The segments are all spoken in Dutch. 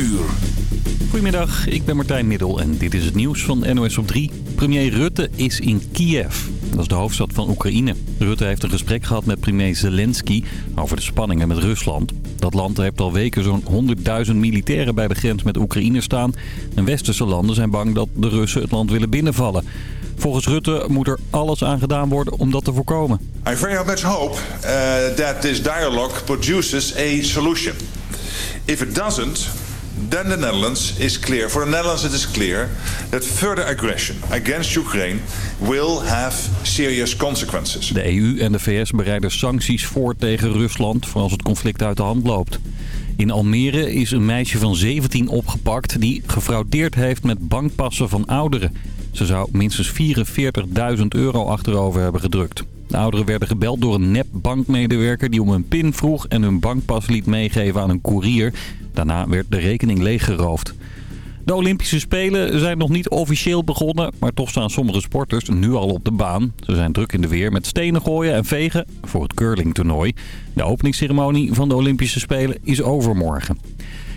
uur. Goedemiddag, ik ben Martijn Middel en dit is het nieuws van NOS op 3. Premier Rutte is in Kiev. Dat is de hoofdstad van Oekraïne. Rutte heeft een gesprek gehad met premier Zelensky over de spanningen met Rusland. Dat land heeft al weken zo'n 100.000 militairen bij de grens met Oekraïne staan. En westerse landen zijn bang dat de Russen het land willen binnenvallen. Volgens Rutte moet er alles aan gedaan worden om dat te voorkomen. I very much hope uh, that this dialogue produces a solution. If it doesn't, then the Netherlands is clear. For the Netherlands it is clear that further aggression against Ukraine will have serious consequences. De EU en de VS bereiden sancties voor tegen Rusland voor als het conflict uit de hand loopt. In Almere is een meisje van 17 opgepakt die gefraudeerd heeft met bankpassen van ouderen. Ze zou minstens 44.000 euro achterover hebben gedrukt. De ouderen werden gebeld door een nep-bankmedewerker die om een pin vroeg en hun bankpas liet meegeven aan een koerier. Daarna werd de rekening leeggeroofd. De Olympische Spelen zijn nog niet officieel begonnen, maar toch staan sommige sporters nu al op de baan. Ze zijn druk in de weer met stenen gooien en vegen voor het curlingtoernooi. De openingsceremonie van de Olympische Spelen is overmorgen.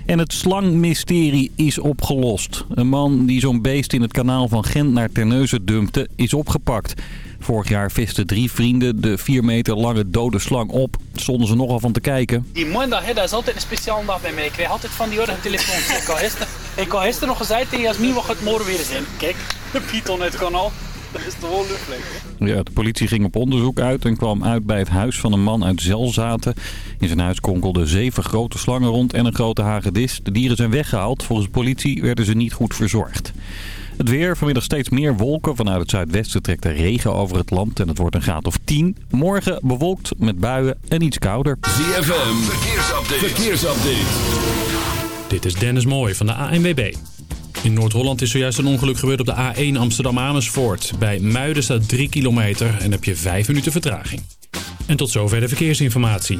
En het slangmysterie is opgelost. Een man die zo'n beest in het kanaal van Gent naar Terneuzen dumpte, is opgepakt. Vorig jaar visten drie vrienden de 4 meter lange dode slang op. Stonden ze nogal van te kijken. Die maandag, hè, dat is altijd een speciale dag bij mij. Ik krijg altijd van die orde telefoons. Ik had gisteren, ik had gisteren nog gezegd tegen Jasmin, wat gaat het morgen weer zijn. Kijk, de python uit het kanaal. Dat is toch wel Ja, de politie ging op onderzoek uit en kwam uit bij het huis van een man uit Zelzaten. In zijn huis konkelden zeven grote slangen rond en een grote hagedis. De dieren zijn weggehaald. Volgens de politie werden ze niet goed verzorgd. Het weer, vanmiddag steeds meer wolken. Vanuit het zuidwesten trekt er regen over het land en het wordt een graad of 10. Morgen bewolkt met buien en iets kouder. ZFM, verkeersupdate. verkeersupdate. Dit is Dennis Mooij van de ANWB. In Noord-Holland is zojuist een ongeluk gebeurd op de A1 Amsterdam-Amersfoort. Bij Muiden staat 3 kilometer en heb je 5 minuten vertraging. En tot zover de verkeersinformatie.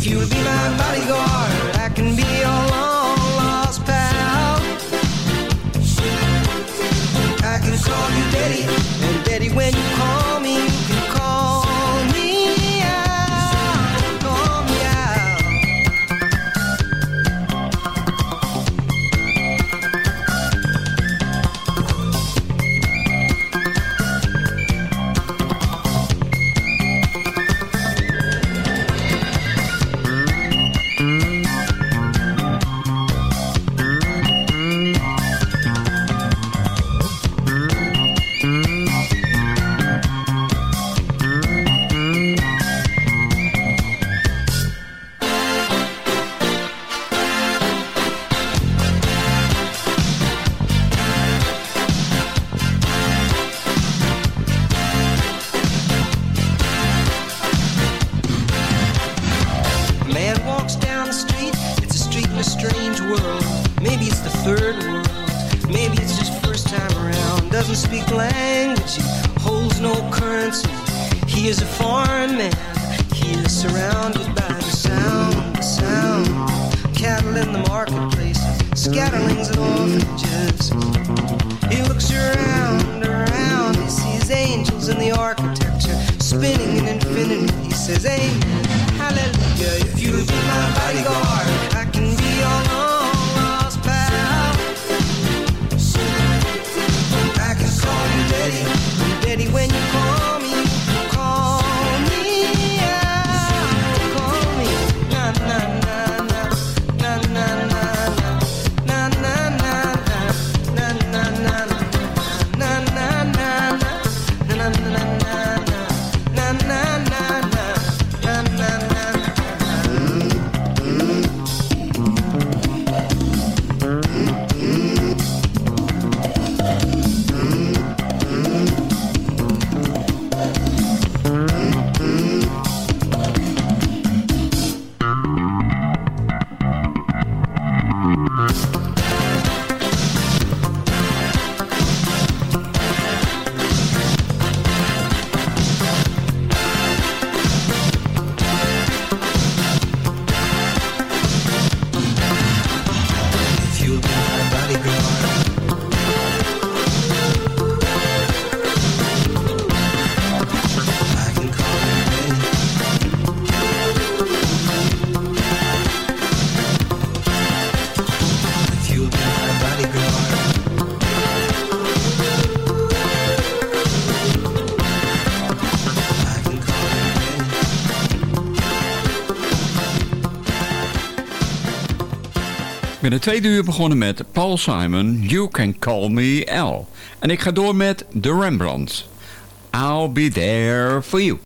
If you'll be my bodyguard, I can be your long lost pal. I can call you Daddy, and Daddy, when you a strange world. Maybe it's the third world. Maybe it's just first time around. Doesn't speak language. He holds no currency. He is a foreign man. He is surrounded by the sound, the sound. Cattle in the marketplace, scatterlings and orphanages. He looks around, around. He sees angels in the architecture, spinning in infinity. He says, Amen, Hallelujah. If you be my bodyguard. Ben de tweede uur begonnen met Paul Simon, You Can Call Me L. En ik ga door met The Rembrandts. I'll be there for you.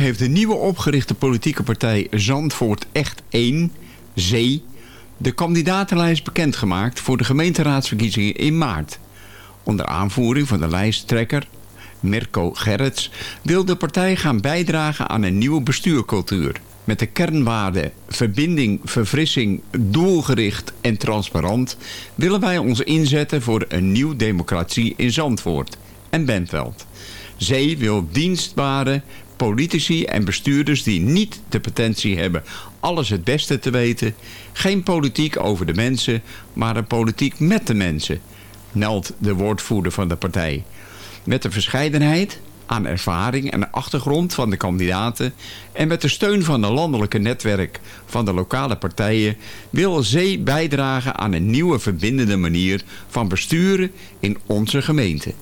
heeft de nieuwe opgerichte politieke partij Zandvoort Echt 1, Zee, de kandidatenlijst bekendgemaakt voor de gemeenteraadsverkiezingen in maart. Onder aanvoering van de lijsttrekker Mirko Gerrits wil de partij gaan bijdragen aan een nieuwe bestuurcultuur. Met de kernwaarden verbinding, verfrissing, doelgericht en transparant willen wij ons inzetten voor een nieuw democratie in Zandvoort en Bentveld. Zee wil dienstbare politici en bestuurders die niet de potentie hebben alles het beste te weten. Geen politiek over de mensen, maar een politiek met de mensen, meldt de woordvoerder van de partij. Met de verscheidenheid aan ervaring en achtergrond van de kandidaten... en met de steun van het landelijke netwerk van de lokale partijen... wil Zee bijdragen aan een nieuwe verbindende manier van besturen in onze gemeente.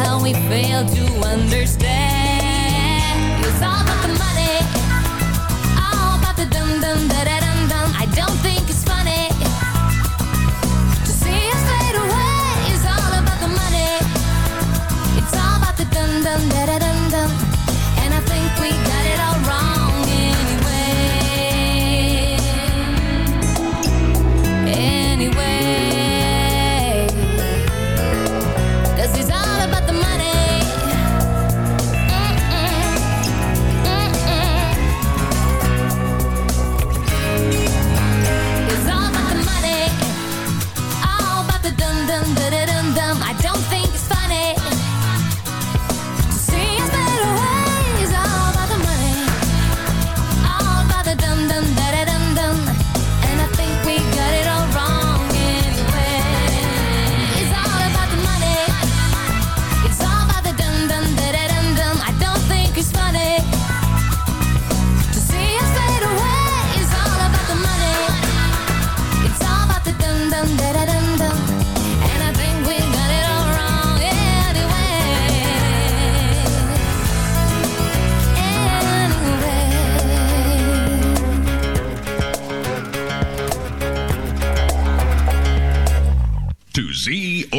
how we fail to understand.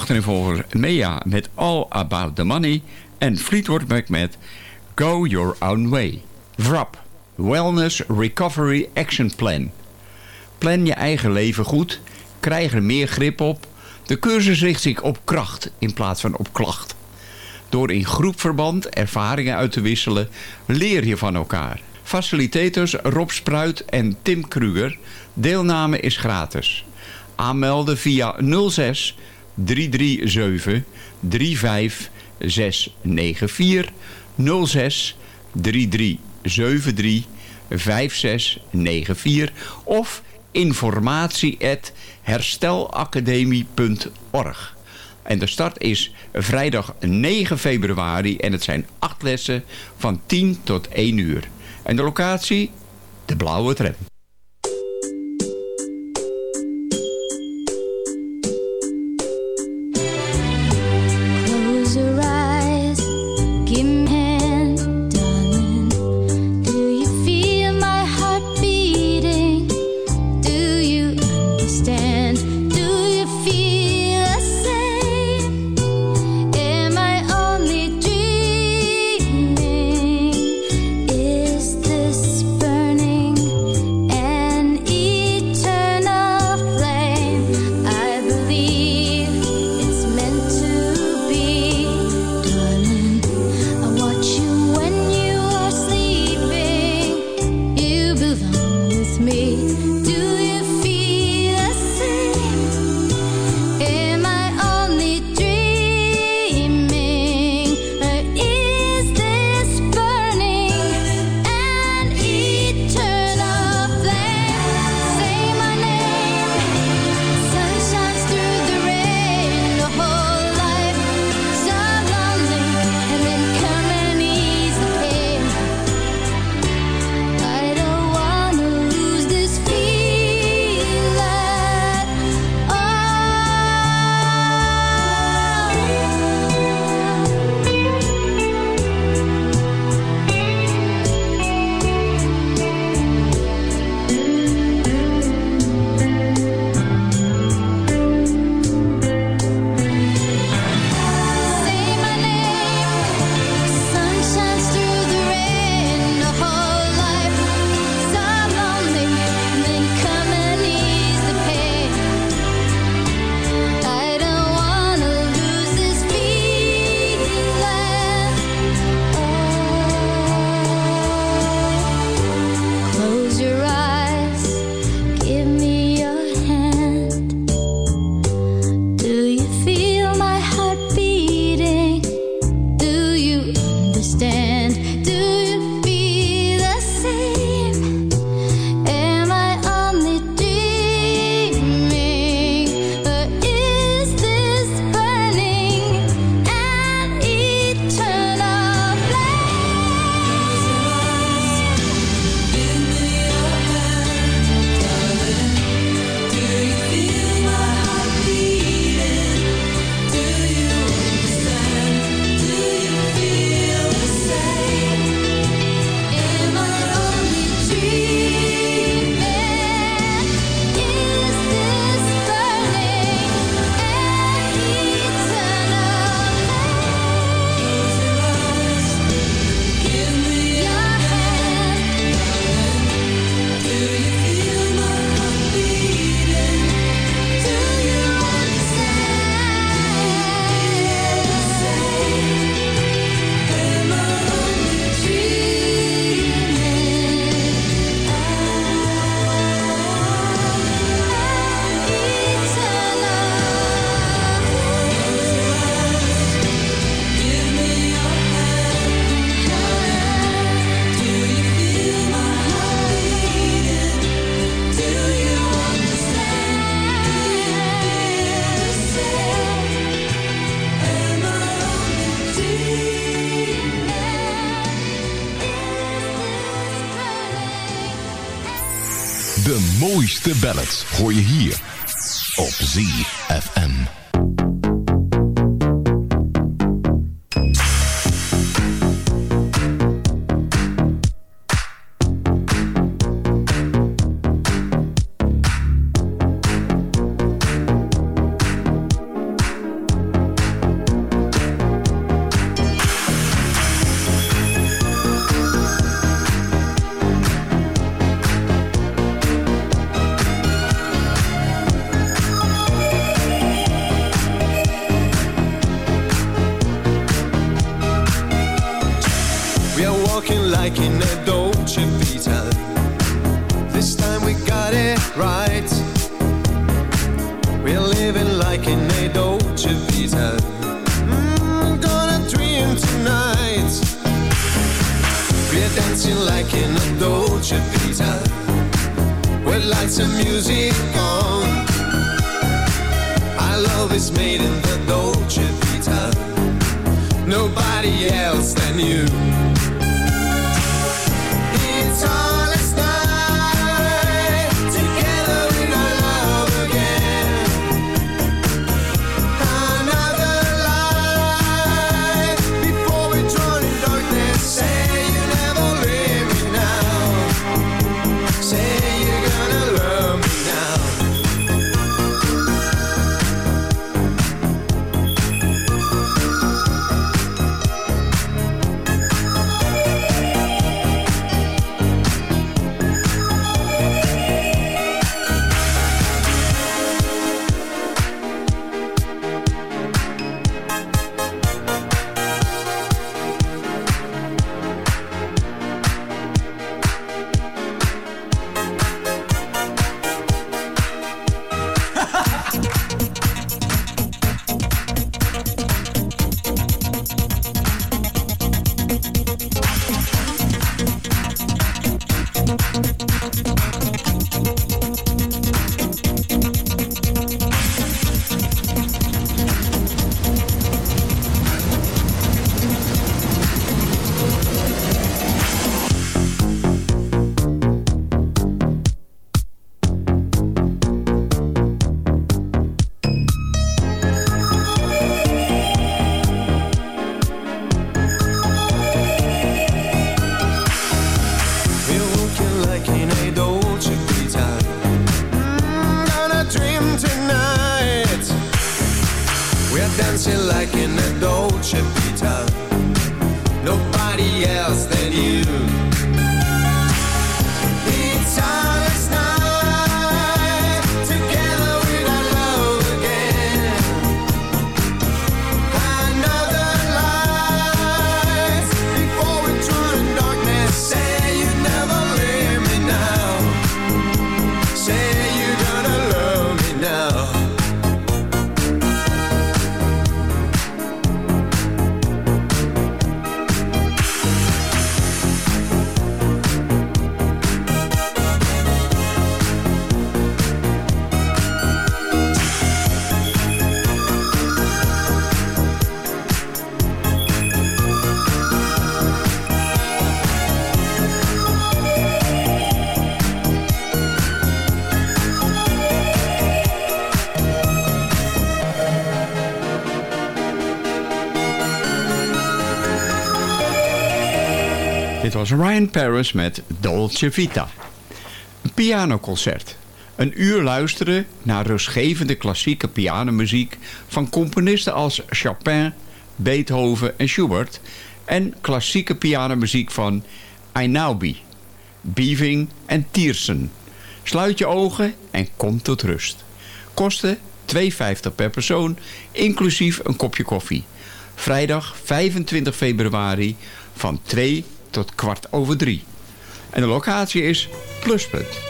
Achtereenvolger Mea met All About the Money en Fleetwood Mac met Go Your Own Way. WRAP, Wellness Recovery Action Plan. Plan je eigen leven goed, krijg er meer grip op. De cursus richt zich op kracht in plaats van op klacht. Door in groepverband ervaringen uit te wisselen, leer je van elkaar. Facilitators Rob Spruit en Tim Kruger. Deelname is gratis. Aanmelden via 06 337 35694 06 3373 5694 of informatie at herstelacademie.org. En de start is vrijdag 9 februari en het zijn acht lessen van 10 tot 1 uur. En de locatie? De Blauwe Tram. Ballads hoor je hier op ZFM. Was Ryan Paris met Dolce Vita. Een pianoconcert. Een uur luisteren naar rustgevende klassieke pianomuziek... van componisten als Chopin, Beethoven en Schubert... en klassieke pianomuziek van Einaudi, Beaving en Tiersen. Sluit je ogen en kom tot rust. Kosten 2,50 per persoon, inclusief een kopje koffie. Vrijdag 25 februari van 2 tot kwart over 3. En de locatie is Pluspunt.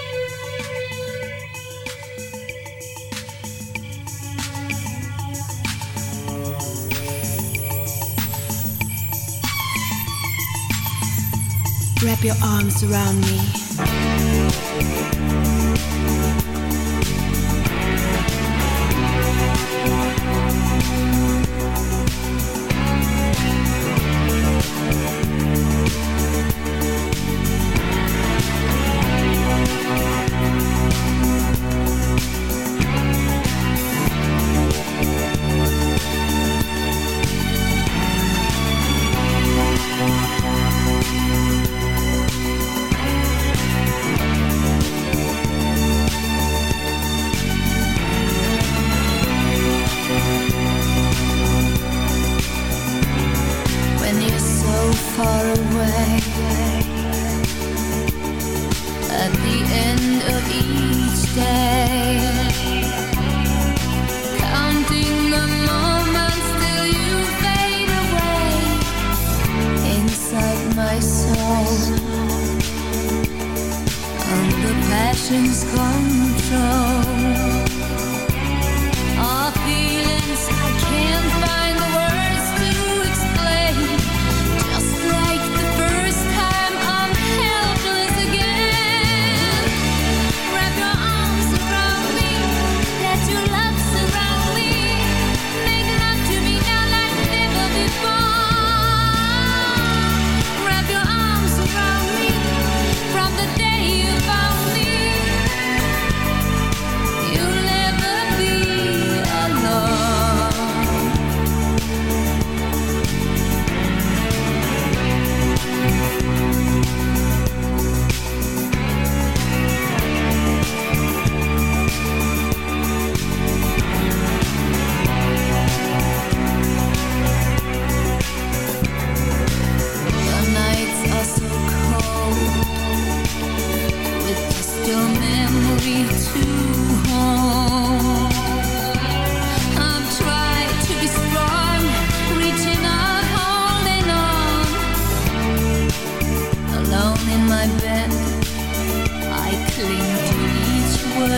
Wrap your arms around me.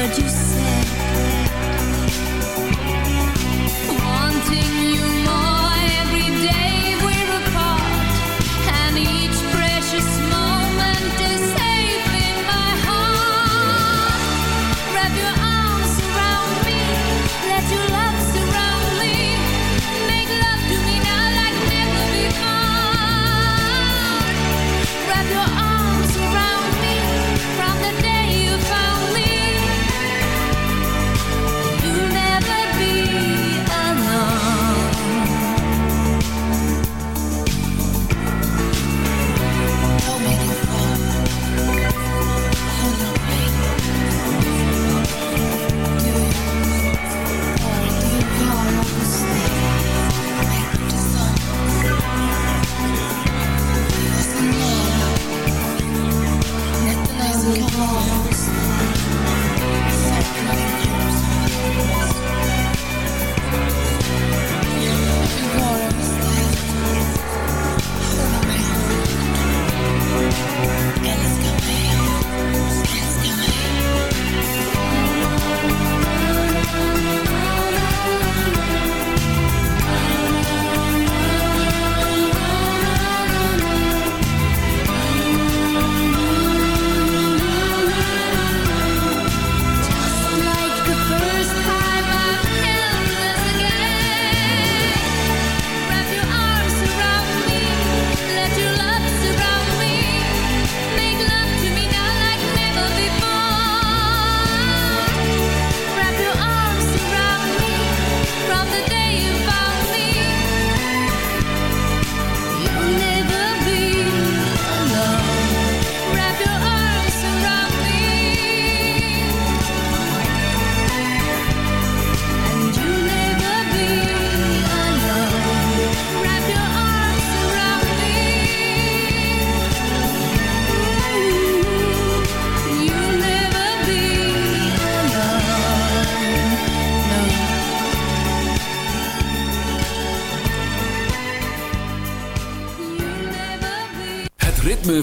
you you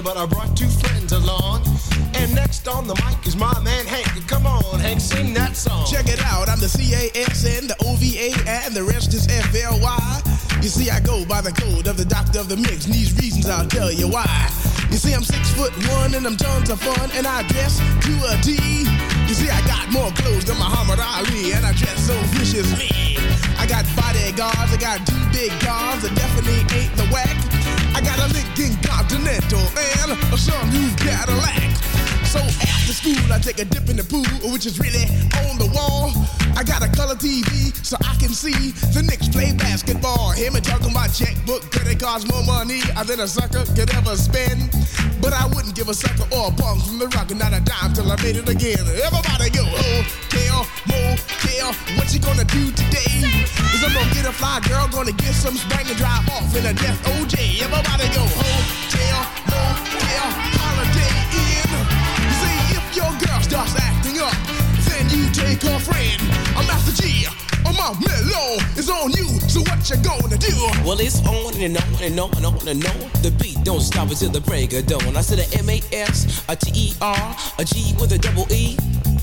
but I brought two friends along. And next on the mic is my man Hank. Come on, Hank, sing that song. Check it out, I'm the C-A-S-N, the O-V-A, and the rest is F-L-Y. You see, I go by the code of the doctor of the mix, and these reasons I'll tell you why. You see, I'm six foot one, and I'm tons of fun, and I dress to a T. You see, I got more clothes than Muhammad Ali, and I dress so viciously. I got bodyguards, I got two big guns that definitely ain't the whack. I got a Lincoln Continental and a some new Cadillac. So after school, I take a dip in the pool, which is really on the wall. I got a color TV so I can see the Knicks play basketball. Hear me talking about checkbook, credit cards, more money than a sucker could ever spend. But I wouldn't give a sucker or a punk from the rock, and not a dime till I made it again. Everybody go, oh, hotel, motel, what you gonna do today? Is I'm gonna get a fly girl, gonna get some spring and drive off in a death OJ. Everybody go, oh, hotel, motel, your girl starts acting up, then you take her friend. I'm G. I'm my mellow is on you, so what you gonna do? Well, it's on and on and on and on and on. The beat don't stop until the break of dawn. I said a M A S, a T E R, a G with a double E.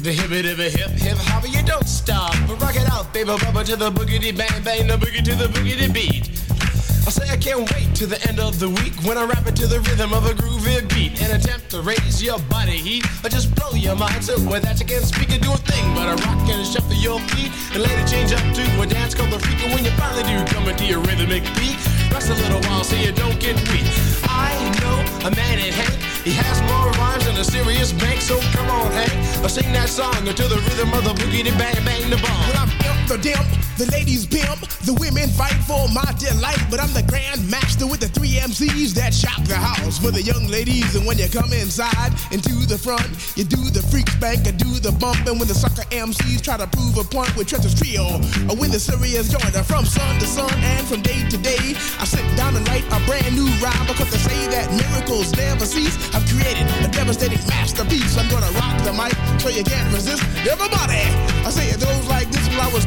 To the boogity bang bang, the hippy, how are you don't stop, we rock it out baby, rubber to the boogie di bang bang, the boogie to the boogity beat. I say I can't wait to the end of the week when I rap it to the rhythm of a groovy beat. And attempt to raise your body heat. Or just blow your mind so that you can't speak and do a thing. But a rock and shuffle your feet and later change up to a dance called the freak. And when you finally do come into your rhythmic beat rest a little while so you don't get weak. I know a man in Hank he has more rhymes than a serious bank. So come on Hank or sing that song until the rhythm of the boogie to bang bang the bomb I'm the ladies pimp, the women fight for my delight. But I'm the grand master with the three MCs that shock the house for the young ladies. And when you come inside into the front, you do the freak spank and do the bump. And when the sucker MCs try to prove a point with Treacher's Trio, or when the serious joiner from sun to sun and from day to day, I sit down and write a brand new rhyme because they say that miracles never cease. I've created a devastating masterpiece. I'm gonna rock the mic so you can't resist. Everybody, I say it goes like this when I was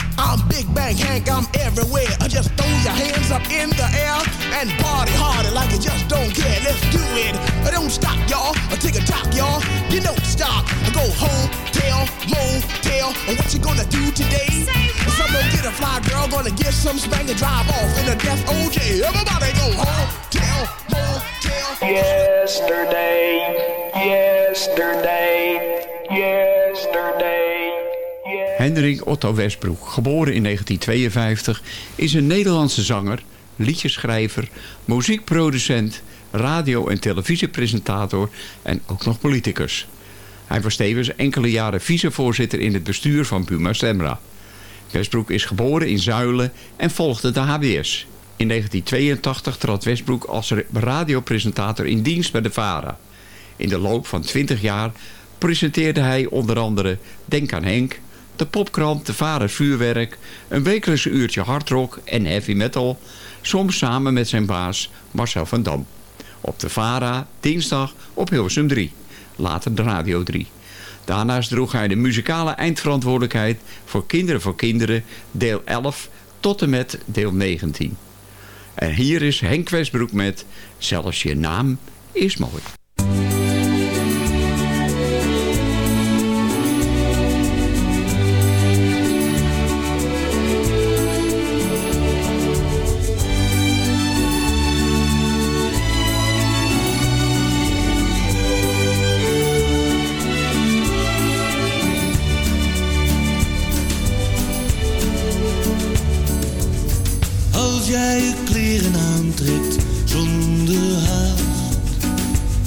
I'm Big Bang Hank, I'm everywhere. I just throw your hands up in the air and party harder like you just don't care. Let's do it. I don't stop, y'all. I take a talk, y'all. You don't stop. I go home, tell, motel. And what you gonna do today? Someone get a fly girl, gonna get some spank and drive off in a death OJ. Everybody go home, tell, motel. Yesterday, yesterday, yesterday. Hendrik Otto Westbroek, geboren in 1952, is een Nederlandse zanger, liedjeschrijver, muziekproducent, radio- en televisiepresentator en ook nog politicus. Hij was tevens enkele jaren vicevoorzitter in het bestuur van Puma Stemra. Westbroek is geboren in Zuilen en volgde de HBS. In 1982 trad Westbroek als radiopresentator in dienst bij de VARA. In de loop van 20 jaar presenteerde hij onder andere Denk aan Henk, de popkrant De Varen Vuurwerk, een wekelijkse uurtje hardrock en heavy metal, soms samen met zijn baas Marcel van Dam. Op de Vara, dinsdag op Hilversum 3, later de Radio 3. Daarnaast droeg hij de muzikale eindverantwoordelijkheid voor Kinderen voor Kinderen, deel 11 tot en met deel 19. En hier is Henk Westbroek met Zelfs je naam is mooi.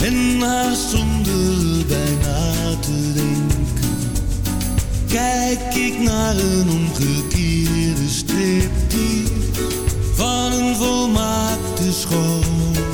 En haast zonder bijna te denken Kijk ik naar een omgekeerde striptease Van een volmaakte schoonheid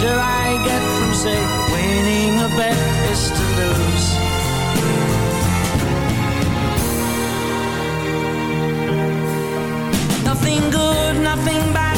pleasure I get from, say, winning a bet is to lose. Nothing good, nothing bad,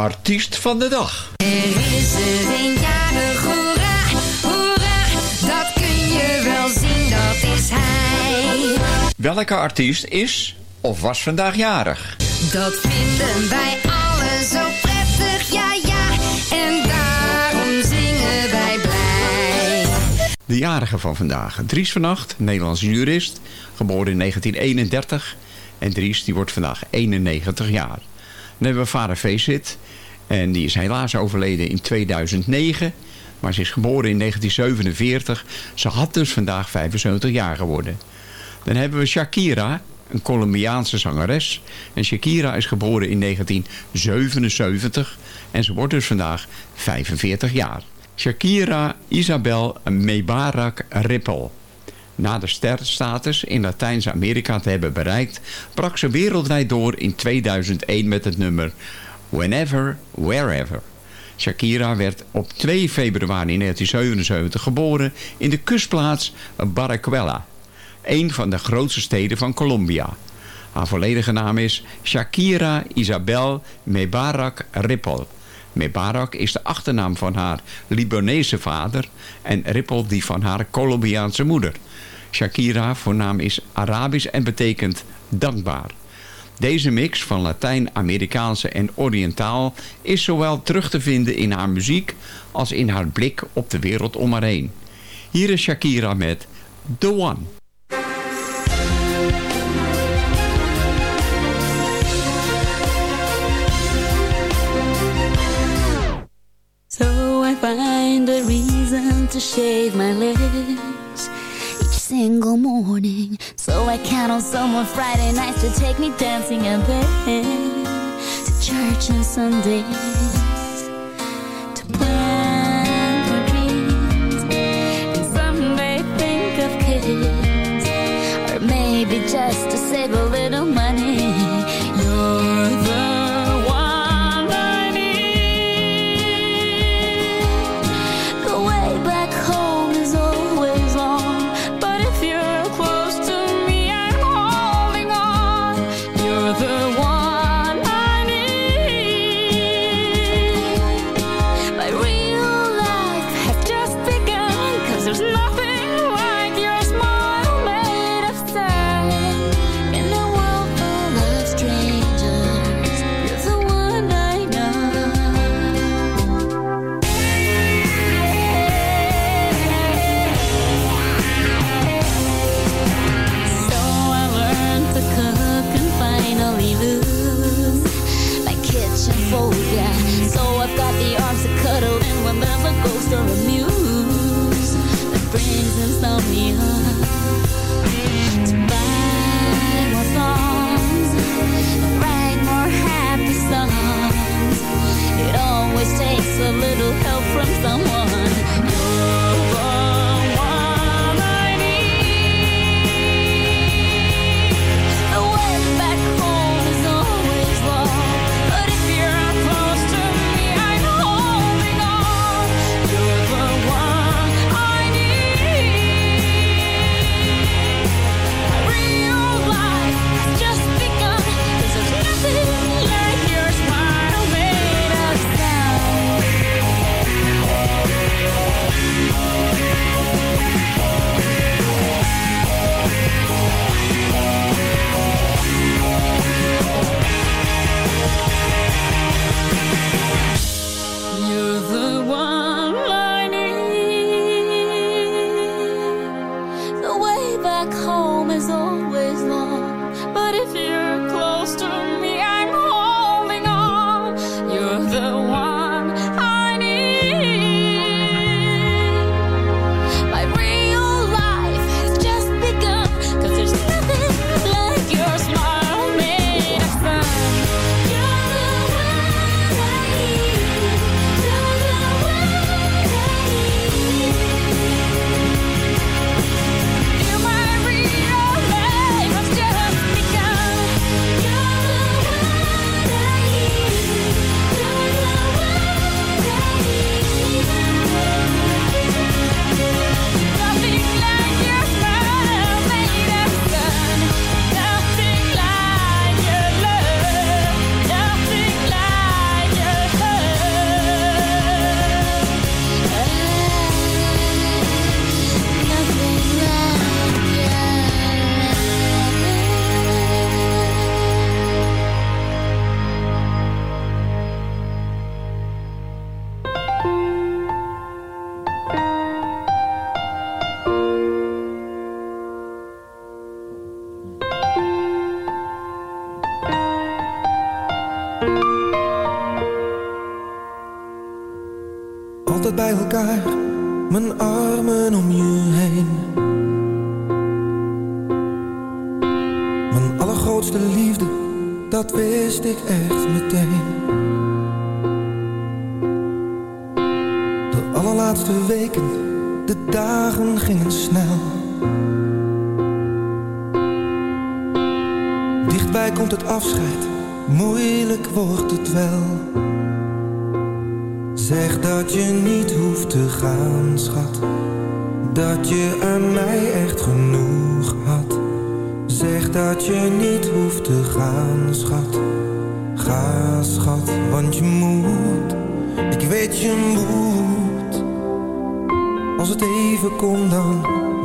Artiest van de dag. Er is er een jarig, hoera, hoera, dat kun je wel zien, dat is hij. Welke artiest is of was vandaag jarig? Dat vinden wij allen zo prettig, ja ja, en daarom zingen wij blij. De jarige van vandaag. Dries van Acht, Nederlandse jurist, geboren in 1931. En Dries die wordt vandaag 91 jaar. Dan hebben we vader Facet. En die is helaas overleden in 2009. Maar ze is geboren in 1947. Ze had dus vandaag 75 jaar geworden. Dan hebben we Shakira, een Colombiaanse zangeres. En Shakira is geboren in 1977. En ze wordt dus vandaag 45 jaar. Shakira Isabel Mebarak Rippel. Na de sterrenstatus in Latijns-Amerika te hebben bereikt... brak ze wereldwijd door in 2001 met het nummer Whenever, Wherever. Shakira werd op 2 februari 1977 geboren in de kustplaats Barranquilla, een van de grootste steden van Colombia. Haar volledige naam is Shakira Isabel Mebarak Rippel. Mebarak is de achternaam van haar Libanese vader en Rippel die van haar Colombiaanse moeder. Shakira voornaam is Arabisch en betekent dankbaar. Deze mix van Latijn-Amerikaanse en Oriëntaal is zowel terug te vinden in haar muziek als in haar blik op de wereld om haar heen. Hier is Shakira met The One. So I find a reason to shave my legs single morning. So I count on someone Friday nights to take me dancing and then to church on Sundays. Dichtbij komt het afscheid, moeilijk wordt het wel. Zeg dat je niet hoeft te gaan, schat. Dat je aan mij echt genoeg had. Zeg dat je niet hoeft te gaan, schat. Ga, schat, want je moet. Ik weet je moet. Als het even kon, dan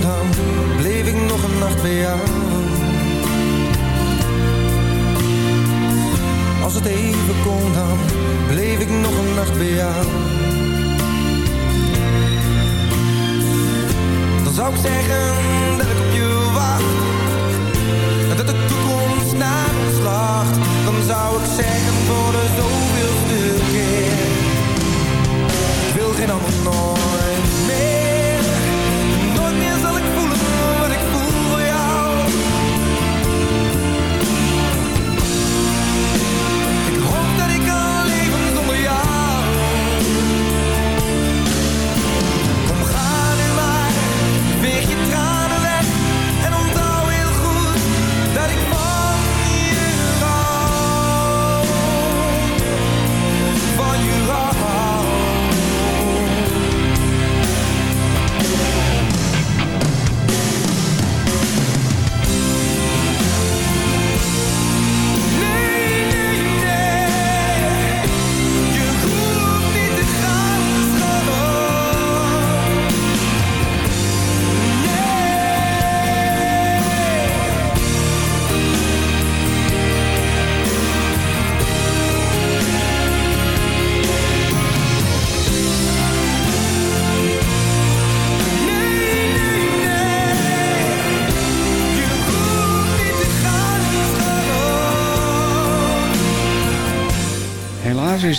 dan bleef ik nog een nacht bij jou. Als het even kon, dan bleef ik nog een nacht bij jou. Dan zou ik zeggen